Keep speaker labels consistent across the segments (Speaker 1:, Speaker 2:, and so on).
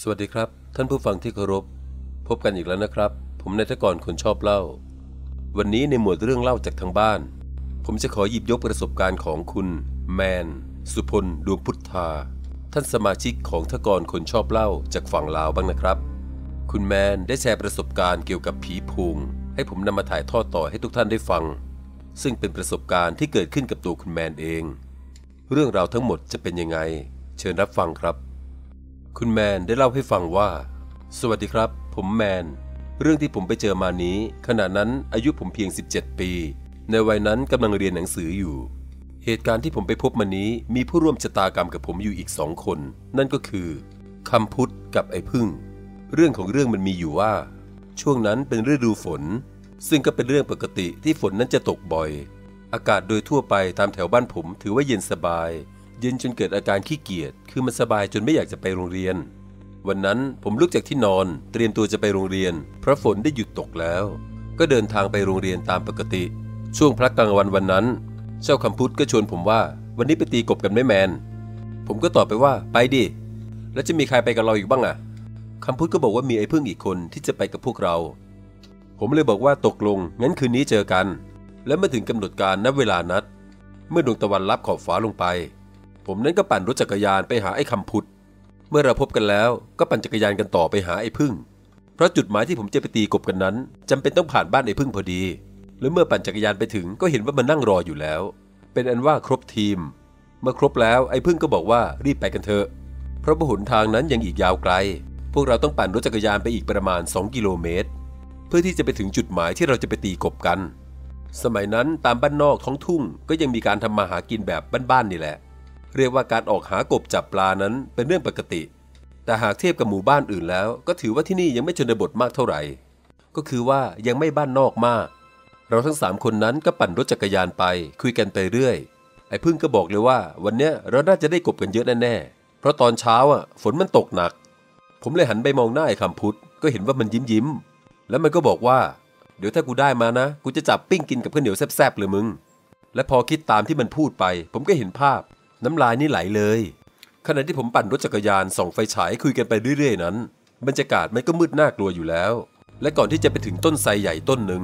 Speaker 1: สวัสดีครับ ท่านผู้ฟังที่เคารพ พบกันอีกแล้วนะครับ ผมนายทกรคนชอบเล่า วันนี้ในหมวดเรื่องเล่าจากทางบ้าน ผมจะขอหยิบยกประสบการณ์ของคุณ แมน สุพลดวงพุทธา ท่านสมาชิกของทกรคนชอบเล่าจากฝั่งลาวบ้างนะครับ คุณแมนได้แชร์ประสบการณ์เกี่ยวกับผีพุงให้ผมนำมาถ่ายทอดต่อให้ทุกท่านได้ฟัง ซึ่งเป็นประสบการณ์ที่เกิดขึ้นกับตัวคุณแมนเอง เรื่องราวทั้งหมดจะเป็นยังไง เชิญรับฟังครับ คุณแมนได้เล่าให้ฟังว่า สวัสดีครับ ผมแมน เรื่องที่ผมไปเจอมานี้ ขณะนั้นอายุผมเพียง 17 ปี ในวัยนั้นกำลังเรียนหนังสืออยู่ เหตุการณ์ที่ผมไปพบมานี้มีผู้ร่วมชะตากรรมกับผมอยู่อีกสองคน นั่นก็คือคำพุทธกับไอ้พึ่ง เรื่องของเรื่องมันมีอยู่ว่า ช่วงนั้นเป็นฤดูฝน ซึ่งก็เป็นเรื่องปกติที่ฝนนั้นจะตกบ่อย อากาศโดยทั่วไปตามแถวบ้านผมถือว่าเย็นสบาย เย็นจนเกิดอาการขี้เกียจ คือมันสบายจนไม่อยากจะไปโรงเรียน วันนั้นผมลุกจากที่นอน เตรียมตัวจะไปโรงเรียน เพราะฝนได้หยุดตกแล้ว ก็เดินทางไปโรงเรียนตามปกติ ช่วงพักกลางวันวันนั้น เจ้าคำพุทธก็ชวนผมว่า วันนี้ไปตีกบกันไหมแมน ผมก็ตอบไปว่าไปดิ แล้วจะมีใครไปกับเราอีกบ้างอะคำพุทธก็บอกว่ามีไอ้พึ่งอีกคนที่จะไปกับพวกเรา ผมเลยบอกว่าตกลง งั้นคืนนี้เจอกัน และเมื่อถึงกำหนดการนับเวลานัด เมื่อดวงตะวันลับขอบฟ้าลงไป ผมนั้นก็ปั่นรถจักรยานไปหาไอ้คำพุทธ เมื่อเราพบกันแล้วก็ปั่นจักรยานกันต่อไปหาไอ้พึ่ง เพราะจุดหมายที่ผมจะไปตีกบกันนั้นจำเป็นต้องผ่านบ้านไอ้พึ่งพอดี และเมื่อปั่นจักรยานไปถึงก็เห็นว่ามันนั่งรออยู่แล้ว เป็นอันว่าครบทีม เมื่อครบแล้วไอ้พึ่งก็บอกว่ารีบไปกันเถอะ เพราะว่าหนทางนั้นยังอีกยาวไกล พวกเราต้องปั่นรถจักรยานไปอีกประมาณ 2 กิโลเมตร เพื่อที่จะไปถึงจุดหมายที่เราจะไปตีกบกัน สมัยนั้นตามบ้านนอกท้องทุ่งก็ยังมีการทำมาหากินแบบบ้านๆนี่แหละ เรียกว่าการออกหากบจับปลานั้นเป็นเรื่องปกติ แต่หากเทียบกับหมู่บ้านอื่นแล้ว ก็ถือว่าที่นี่ยังไม่ชนบทมากเท่าไหร่ ก็คือว่ายังไม่บ้านนอกมาก เราทั้งสามคนนั้นก็ปั่นรถจักรยานไป คุยกันไปเรื่อย ไอ้พึ่งก็บอกเลยว่า วันเนี้ยเราน่าจะได้กบกันเยอะแน่ๆ เพราะตอนเช้าอะฝนมันตกหนัก ผมเลยหันไปมองหน้าไอ้คำพุทธก็เห็นว่ามันยิ้มยิ้ม แล้วมันก็บอกว่า เดี๋ยวถ้ากูได้มานะ กูจะจับปิ้งกินกับข้าวเหนียวแซ่บๆเลยมึงและพอคิดตามที่มันพูดไป ผมก็เห็นภาพ น้ำลายนี่ไหลเลย ขณะที่ผมปั่นรถจักรยานส่องไฟฉายคุยกันไปเรื่อยๆนั้น บรรยากาศมันก็มืดน่ากลัวอยู่แล้ว และก่อนที่จะไปถึงต้นไทรใหญ่ต้นหนึ่ง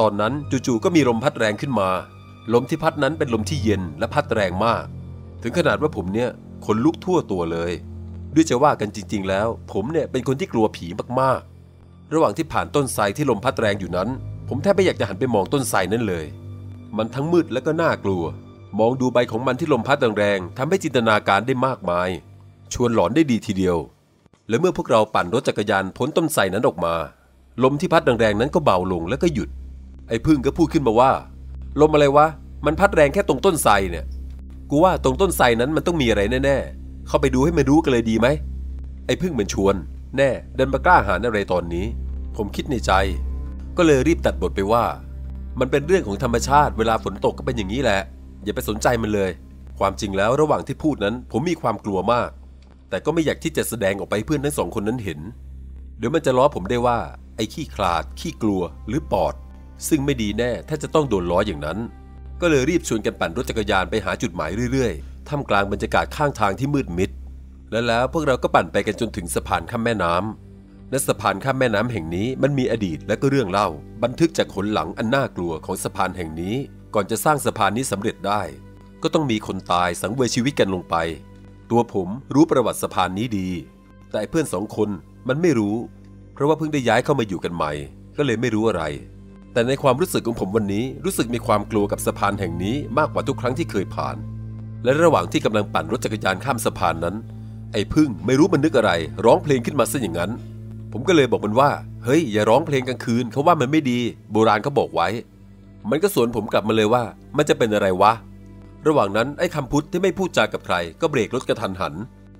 Speaker 1: ตอนนั้นจู่ๆก็มีลมพัดแรงขึ้นมา ลมที่พัดนั้นเป็นลมที่เย็นและพัดแรงมาก ถึงขนาดว่าผมเนี่ยขนลุกทั่วตัวเลย ด้วยจะว่ากันจริง ๆ แล้ว ผมเนี่ยเป็นคนที่กลัวผีมากๆ ระหว่างที่ผ่านต้นไทรที่ลมพัดแรงอยู่นั้น ผมแทบไม่อยากจะหันไปมองต้นไทรนั้นเลย มันทั้งมืดและก็น่ากลัว มองดูใบของมันที่ลมพัดแรงๆทำให้จินตนาการได้มากมาย ชวนหลอนได้ดีทีเดียว และเมื่อพวกเราปั่นรถจักรยานพ้นต้นไทรนั้นออกมา ลมที่พัดแรงๆนั้นก็เบาลงแล้วก็หยุด ไอ้พึ่งก็พูดขึ้นมาว่า ลมอะไรวะ มันพัดแรงแค่ตรงต้นไทรเนี่ย กูว่าตรงต้นไทรนั้นมันต้องมีอะไรแน่ๆ เข้าไปดูให้มันรู้กันเลยดีไหม ไอ้พึ่งมันชวน แน่เดินมากล้าหาญอะไรตอนนี้ ผมคิดในใจ ก็เลยรีบตัดบทไปว่า มันเป็นเรื่องของธรรมชาติเวลาฝนตกก็เป็นอย่างนี้แหละ อย่าไปสนใจมันเลย ความจริงแล้วระหว่างที่พูดนั้น ผมมีความกลัวมาก แต่ก็ไม่อยากที่จะแสดงออกไปเพื่อนทั้งสองคนนั้นเห็นเดี๋ยวมันจะล้อผมได้ว่า ไอ้ขี้คลาด ขี้กลัวหรือปอด ซึ่งไม่ดีแน่ถ้าจะต้องโดนล้ออย่างนั้น ก็เลยรีบชวนกันปั่นรถจักรยานไปหาจุดหมายเรื่อยๆท่ามกลางบรรยากาศข้างทางที่มืดมิดและแล้วพวกเราก็ปั่นไปกันจนถึงสะพานข้ามแม่น้ำและสะพานข้ามแม่น้ำแห่งนี้มันมีอดีตและก็เรื่องเล่า บันทึกจากขนหลังอันน่ากลัวของสะพานแห่งนี้ ก่อนจะสร้างสะพานนี้สำเร็จได้ ก็ต้องมีคนตายสังเวยชีวิตกันลงไป ตัวผมรู้ประวัติสะพานนี้ดี แต่เพื่อนสองคนมันไม่รู้ เพราะว่าเพิ่งได้ย้ายเข้ามาอยู่กันใหม่ ก็เลยไม่รู้อะไร แต่ในความรู้สึกของผมวันนี้รู้สึกมีความกลัวกับสะพานแห่งนี้มากกว่าทุกครั้งที่เคยผ่าน และระหว่างที่กำลังปั่นรถจักรยานข้ามสะพานนั้น ไอ้พึ่งไม่รู้มันนึกอะไร ร้องเพลงขึ้นมาซะอย่างนั้น ผมก็เลยบอกมันว่า เฮ้ยอย่าร้องเพลงกลางคืนเขาว่ามันไม่ดี โบราณเขาบอกไว้ มันก็สวนผมกลับมาเลยว่ามันจะเป็นอะไรวะ ระหว่างนั้นไอ้คำพุทธที่ไม่พูดจากับใคร ก็เบรกรถกระทันหัน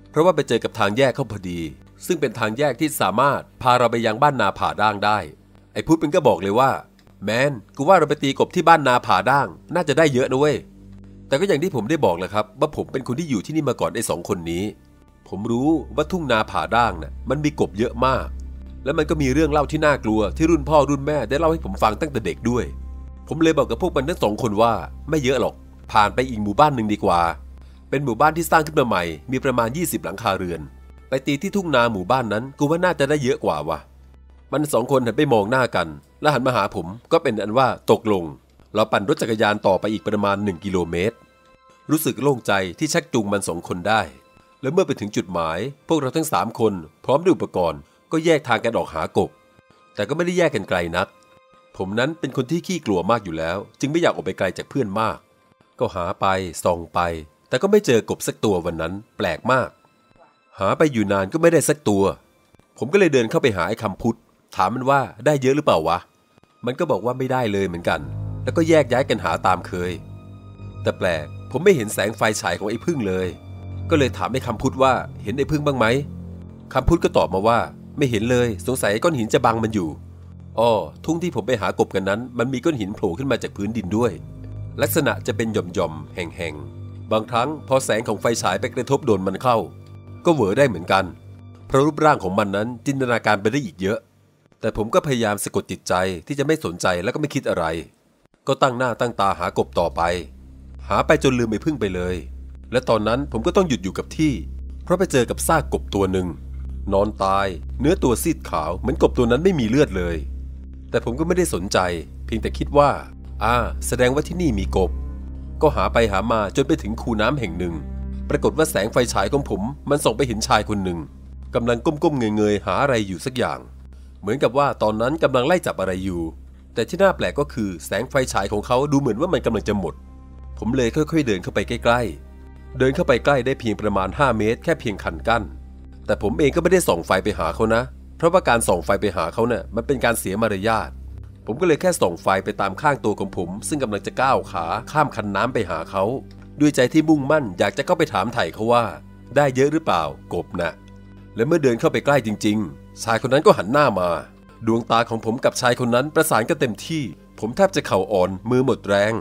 Speaker 1: เพราะว่าไปเจอกับทางแยกเข้าพอดี ซึ่งเป็นทางแยกที่สามารถพาเราไปยังบ้านนาผาด่างได้ ไอ้พุทธมันก็บอกเลยว่า แมนกูว่าเราไปตีกบที่บ้านนาผาด่าง น่าจะได้เยอะนะเว้ยแต่ก็อย่างที่ผมได้บอกแหละครับ ว่าผมเป็นคนที่อยู่ที่นี่มาก่อนไอ้สองคนนี้ ผมรู้ว่าทุ่งนาผาด่างน่ะมันมีกบเยอะมาก และมันก็มีเรื่องเล่าที่น่ากลัวที่รุ่นพ่อรุ่นแม่ได้เล่าให้ผมฟังตั้งแต่เด็กด้วย ผมเลยบอกกับพวกมันทั้งสองคนว่าไม่เยอะหรอก ผ่านไปอีกหมู่บ้านหนึ่งดีกว่า เป็นหมู่บ้านที่สร้างขึ้นมาใหม่ มีประมาณ 20 หลังคาเรือน ไปตีที่ทุ่งนาหมู่บ้านนั้นกูว่าน่าจะได้เยอะกว่าวะมันสองคนหันไปมองหน้ากัน แล้วหันมาหาผมก็เป็นอันว่าตกลง เราปั่นรถจักรยานต่อไปอีกประมาณ 1 กิโลเมตร รู้สึกโล่งใจที่ชักจูงมันสองคนได้ และเมื่อไปถึงจุดหมาย พวกเราทั้งสามคน พร้อมด้วยอุปกรณ์ ก็แยกทางกันออกหากบ แต่ก็ไม่ได้แยกกันไกลนัก ผมนั้นเป็นคนที่ขี้กลัวมากอยู่แล้ว จึงไม่อยากออกไปไกลจากเพื่อนมาก ก็หาไปส่องไป แต่ก็ไม่เจอกบสักตัววันนั้น แปลกมาก หาไปอยู่นานก็ไม่ได้สักตัว ผมก็เลยเดินเข้าไปหาไอ้คำพุทธถามมันว่าได้เยอะหรือเปล่าวะ มันก็บอกว่าไม่ได้เลยเหมือนกัน แล้วก็แยกย้ายกันหาตามเคย แต่แปลกผมไม่เห็นแสงไฟฉายของไอ้พึ่งเลย ก็เลยถามไอ้คำพุทธว่าเห็นไอ้พึ่งบ้างไหมคำพุทธก็ตอบมาว่า ไม่เห็นเลย สงสัยก้อนหินจะบังมันอยู่ อ้อทุ่งที่ผมไปหากบกันนั้น มันมีก้อนหินโผล่ขึ้นมาจากพื้นดินด้วย ลักษณะจะเป็นหย่อมๆแห่งๆบางครั้งพอแสงของไฟฉายไปกระทบโดนมันเข้า ก็เหวอได้เหมือนกัน เพราะรูปร่างของมันนั้นจินตนาการไปได้อีกเยอะ แต่ผมก็พยายามสะกดจิตใจที่จะไม่สนใจแล้วก็ไม่คิดอะไร ก็ตั้งหน้าตั้งตาหากบต่อไป หาไปจนลืมไอ้พึ่งไปเลย และตอนนั้นผมก็ต้องหยุดอยู่กับที่ เพราะไปเจอกับซากกบตัวหนึ่งนอนตาย เนื้อตัวซีดขาวเหมือนกบตัวนั้นไม่มีเลือดเลย แต่ผมก็ไม่ได้สนใจ เพียงแต่คิดว่า อ่า แสดงว่าที่นี่มีกบ ก็หาไปหามาจนไปถึงคูน้ำแห่งหนึ่ง ปรากฏว่าแสงไฟฉายของผมมันส่องไปเห็นชายคนหนึ่งกำลังก้มๆเงยๆหาอะไรอยู่สักอย่าง เหมือนกับว่าตอนนั้นกำลังไล่จับอะไรอยู่ แต่ที่น่าแปลกก็คือแสงไฟฉายของเขาดูเหมือนว่ามันกำลังจะหมด ผมเลยค่อย ๆ เดินเข้าไปใกล้ ๆ เดินเข้าไปใกล้ได้เพียงประมาณ 5 เมตร แค่เพียงคันกั้นแต่ผมเองก็ไม่ได้ส่องไฟไปหาเขานะ ราะว่าการส่องไฟไปหาเขาเนี่ยมันเป็นการเสียมารยาทผมก็เลยแค่ส่องไฟไปตามข้างตัวของผม ซึ่งกำลังจะก้าวขาข้ามคันน้ำไปหาเขาด้วยใจที่มุ่งมั่นอยากจะเข้าไปถามไถ่เขาว่า ได้เยอะหรือเปล่ากบนะและเมื่อเดินเข้าไปใกล้จริง ๆ ชายคนนั้นก็หันหน้ามา ดวงตาของผมกับชายคนนั้นประสานกันเต็มที่ ผมแทบจะเข่าอ่อนมือหมดแรง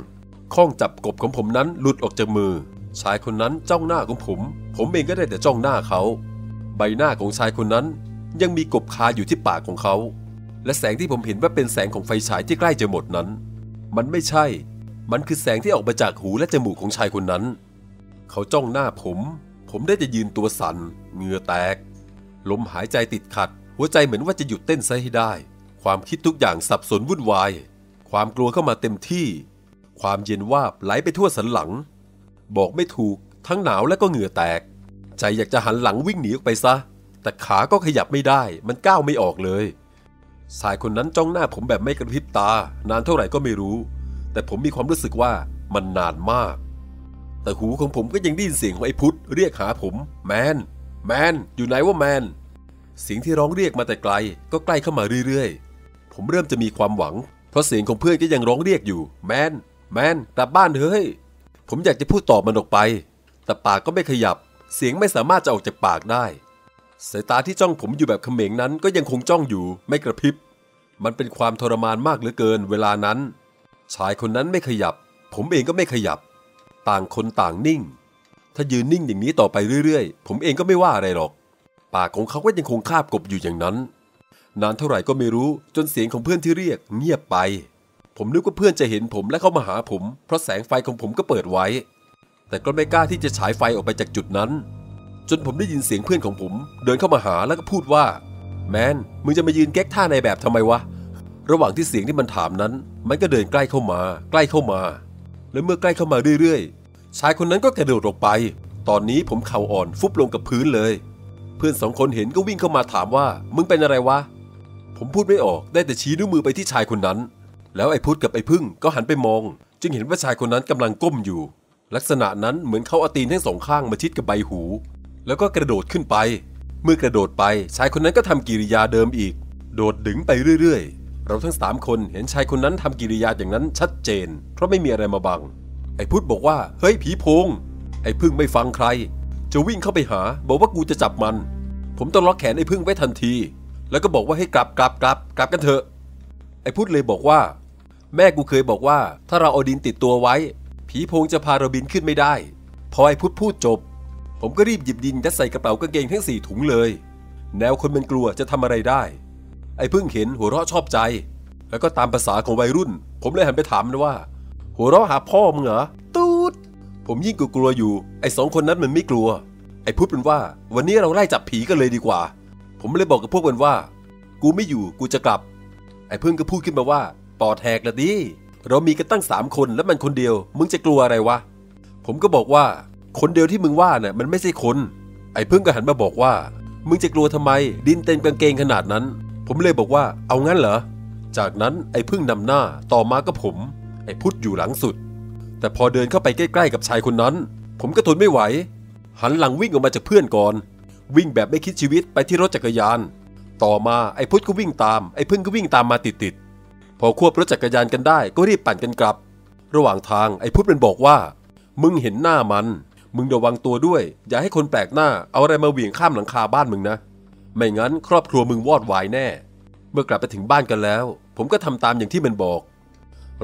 Speaker 1: ข้องจับกบของผมนั้นหลุดออกจากมือ ชายคนนั้นจ้องหน้าของผม ผมเองก็ได้แต่จ้องหน้าเขา ใบหน้าของชายคนนั้น ยังมีกบคาอยู่ที่ปากของเขา และแสงที่ผมเห็นว่าเป็นแสงของไฟฉายที่ใกล้จะหมดนั้น มันไม่ใช่ มันคือแสงที่ออกมาจากหูและจมูกของชายคนนั้น เขาจ้องหน้าผม ผมได้จะยืนตัวสัน่นเหงื่อแตก ลมหายใจติดขัด หัวใจเหมือนว่าจะหยุดเต้นซะให้ได้ ความคิดทุกอย่างสับสนวุ่นวาย ความกลัวเข้ามาเต็มที่ ความเย็นวาบไหลไปทั่วสันหลัง บอกไม่ถูก ทั้งหนาวและก็เหงื่อแตก ใจอยากจะหันหลังวิ่งหนีออกไปซะ แต่ขาก็ขยับไม่ได้ มันก้าวไม่ออกเลยชายคนนั้นจ้องหน้าผมแบบไม่กระพริบตา นานเท่าไหร่ก็ไม่รู้ แต่ผมมีความรู้สึกว่ามันนานมาก แต่หูของผมก็ยังได้ยินเสียงของไอ้พุทธเรียกหาผม แมน แมน อยู่ไหนว่าแมน เสียงที่ร้องเรียกมาแต่ไกล ก็ใกล้เข้ามาเรื่อยๆ ผมเริ่มจะมีความหวัง เพราะเสียงของเพื่อนก็ยังร้องเรียกอยู่ แมน แมน กลับบ้านเถอะเฮ้ย ผมอยากจะพูดตอบมันออกไป แต่ปากก็ไม่ขยับ เสียงไม่สามารถจะออกจากปากได้ สายตาที่จ้องผมอยู่แบบเขม็งนั้นก็ยังคงจ้องอยู่ไม่กระพริบ มันเป็นความทรมานมากเหลือเกินเวลานั้น ชายคนนั้นไม่ขยับ ผมเองก็ไม่ขยับ ต่างคนต่างนิ่ง ถ้ายืนนิ่งอย่างนี้ต่อไปเรื่อยๆ ผมเองก็ไม่ว่าอะไรหรอก ปากของเขาก็ยังคงคาบกบอยู่อย่างนั้น นานเท่าไหร่ก็ไม่รู้จนเสียงของเพื่อนที่เรียกเงียบไป ผมนึกว่าเพื่อนจะเห็นผมและเข้ามาหาผม เพราะแสงไฟของผมก็เปิดไว้ แต่ก็ไม่กล้าที่จะฉายไฟออกไปจากจุดนั้น จนผมได้ยินเสียงเพื่อนของผม เดินเข้ามาหาแล้วก็พูดว่า แมนมึงจะมายืนแก๊กท่าในแบบทำไมวะ ระหว่างที่เสียงที่มันถามนั้น มันก็เดินใกล้เข้ามา ใกล้เข้ามา และเมื่อใกล้เข้ามาเรื่อยๆ ชายคนนั้นก็กระโดดออกไป ตอนนี้ผมเข่าอ่อนฟุบลงกับพื้นเลย เพื่อนสองคนเห็นก็วิ่งเข้ามาถามว่า มึงเป็นอะไรวะ ผมพูดไม่ออกได้แต่ชี้นิ้วมือไปที่ชายคนนั้น แล้วไอ้พุทธกับไอ้พึ่งก็หันไปมอง จึงเห็นว่าชายคนนั้นกำลังก้มอยู่ลักษณะนั้นเหมือนเขาเอาตีนทั้งสองข้างมาชิดกับใบหู แล้วก็กระโดดขึ้นไป เมื่อกระโดดไปชายคนนั้นก็ทำกิริยาเดิมอีก โดดดึงไปเรื่อยๆ เราทั้งสามคนเห็นชายคนนั้นทำกิริยาอย่างนั้นชัดเจน เพราะไม่มีอะไรมาบัง ไอ้พุทธบอกว่า เฮ้ยผีโพง ไอ้พึ่งไม่ฟังใคร จะวิ่งเข้าไปหา บอกว่ากูจะจับมัน ผมต้องล็อกแขนไอ้พึ่งไว้ทันที แล้วก็บอกว่าให้กลับกลับกลับกลับกันเถอะ ไอ้พุทธเลยบอกว่า แม่กูเคยบอกว่า ถ้าเราเอาดินติดตัวไว้ ผีโพงจะพาเราบินขึ้นไม่ได้ พอไอ้พุทธพูดจบ ผมก็รีบหยิบดินยัดใส่กระเป๋ากางเกงทั้งสี่ถุงเลย แนวคนมันกลัวจะทำอะไรได้ ไอ้พึ่งเห็นหัวเราะชอบใจ แล้วก็ตามภาษาของวัยรุ่น ผมเลยหันไปถามมันว่า หัวเราะหาพ่อมึงเหรอตูดผมยิ่งกลัวอยู่ ไอ้สองคนนั้นมันไม่กลัว ไอ้พูดเป็นว่า วันนี้เราไล่จับผีกันเลยดีกว่า ผมเลยบอกกับพวกมันว่า กูไม่อยู่กูจะกลับ ไอ้พึ่งก็พูดขึ้นมาว่าปอดแทกละดิเรามีกันตั้งสามคนแล้วมันคนเดียว มึงจะกลัวอะไรวะผมก็บอกว่า คนเดียวที่มึงว่าน่ะมันไม่ใช่คน ไอ้พึ่งก็หันมาบอกว่า มึงจะกลัวทำไม ดินเต็มกางเกงขนาดนั้น ผมเลยบอกว่าเอางั้นเหรอ จากนั้นไอ้พึ่งนำหน้าต่อมาก็ผม ไอ้พุทธอยู่หลังสุด แต่พอเดินเข้าไปใกล้ๆกับชายคนนั้น ผมก็ทนไม่ไหว หันหลังวิ่งออกมาจากเพื่อนก่อน วิ่งแบบไม่คิดชีวิตไปที่รถจักรยาน ต่อมาไอ้พุทธก็วิ่งตามไอ้พึ่งก็วิ่งตามมาติดๆพอควบรถจักรยานกันได้ก็รีบปั่นกันกลับ ระหว่างทางไอ้พุทธมันบอกว่า มึงเห็นหน้ามัน มึงระวังตัวด้วย อย่าให้คนแปลกหน้าเอาอะไรมาเหวี่ยงข้ามหลังคาบ้านมึงนะ ไม่งั้นครอบครัวมึงวอดวายแน่ เมื่อกลับไปถึงบ้านกันแล้ว ผมก็ทำตามอย่างที่มันบอก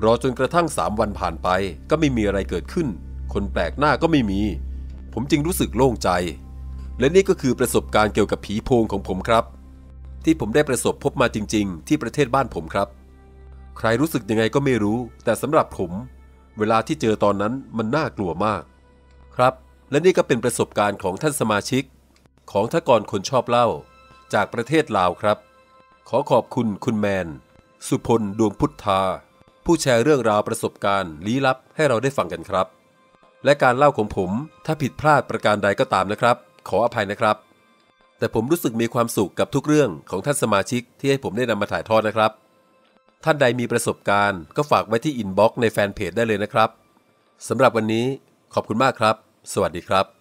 Speaker 1: รอจนกระทั่งสามวันผ่านไปก็ไม่มีอะไรเกิดขึ้น คนแปลกหน้าก็ไม่มี ผมจึงรู้สึกโล่งใจ และนี่ก็คือประสบการณ์เกี่ยวกับผีโพงของผมครับ ที่ผมได้ประสบพบมาจริง ๆ ที่ประเทศบ้านผมครับ ใครรู้สึกยังไงก็ไม่รู้ แต่สำหรับผม เวลาที่เจอตอนนั้นมันน่ากลัวมาก ครับ และนี่ก็เป็นประสบการณ์ของท่านสมาชิก ของทกรคนชอบเล่า จากประเทศลาวครับ ขอขอบคุณคุณแมน สุพลดวงพุทธา ผู้แชร์เรื่องราวประสบการณ์ลี้ลับให้เราได้ฟังกันครับ และการเล่าของผมถ้าผิดพลาดประการใดก็ตามนะครับ ขออภัยนะครับ แต่ผมรู้สึกมีความสุขกับทุกเรื่องของท่านสมาชิกที่ให้ผมได้นำมาถ่ายทอดนะครับท่านใดมีประสบการณ์ก็ฝากไว้ที่อินบ็อกซ์ในแฟนเพจได้เลยนะครับ สำหรับวันนี้ขอบคุณมากครับ สวัสดีครับ